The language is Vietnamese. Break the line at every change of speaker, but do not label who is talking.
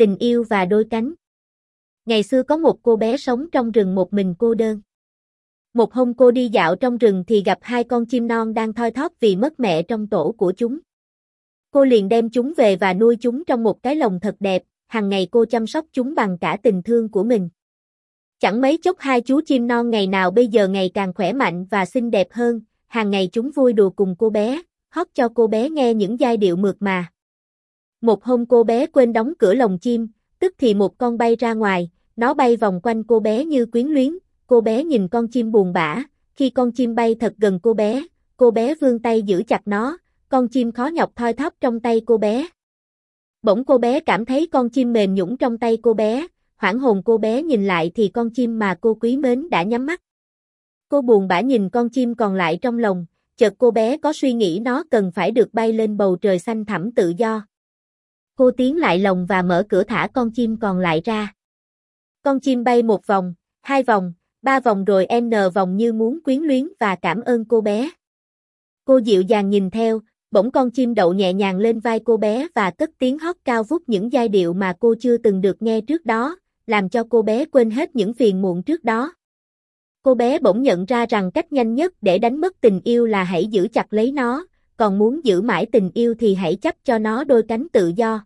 tình yêu và đôi cánh. Ngày xưa có một cô bé sống trong rừng một mình cô đơn. Một hôm cô đi dạo trong rừng thì gặp hai con chim non đang thoi thóp vì mất mẹ trong tổ của chúng. Cô liền đem chúng về và nuôi chúng trong một cái lồng thật đẹp, hàng ngày cô chăm sóc chúng bằng cả tình thương của mình. Chẳng mấy chốc hai chú chim non ngày nào bây giờ ngày càng khỏe mạnh và xinh đẹp hơn, hàng ngày chúng vui đùa cùng cô bé, hót cho cô bé nghe những giai điệu mượt mà. Một hôm cô bé quên đóng cửa lồng chim, tức thì một con bay ra ngoài, nó bay vòng quanh cô bé như quyến luyến, cô bé nhìn con chim buồn bã, khi con chim bay thật gần cô bé, cô bé vươn tay giữ chặt nó, con chim khó nhọc thoi thóp trong tay cô bé. Bỗng cô bé cảm thấy con chim mềm nhũng trong tay cô bé, hoảng hồn cô bé nhìn lại thì con chim mà cô quý mến đã nhắm mắt. Cô buồn bã nhìn con chim còn lại trong lòng, chợt cô bé có suy nghĩ nó cần phải được bay lên bầu trời xanh thẳm tự do. Cô tiến lại lồng và mở cửa thả con chim còn lại ra. Con chim bay một vòng, hai vòng, ba vòng rồi n vòng như muốn quyến luyến và cảm ơn cô bé. Cô dịu dàng nhìn theo, bỗng con chim đậu nhẹ nhàng lên vai cô bé và cất tiếng hót cao vút những giai điệu mà cô chưa từng được nghe trước đó, làm cho cô bé quên hết những phiền muộn trước đó. Cô bé bỗng nhận ra rằng cách nhanh nhất để đánh mất tình yêu là hãy giữ chặt lấy nó, còn muốn giữ mãi tình yêu thì hãy chấp cho nó đôi cánh tự do.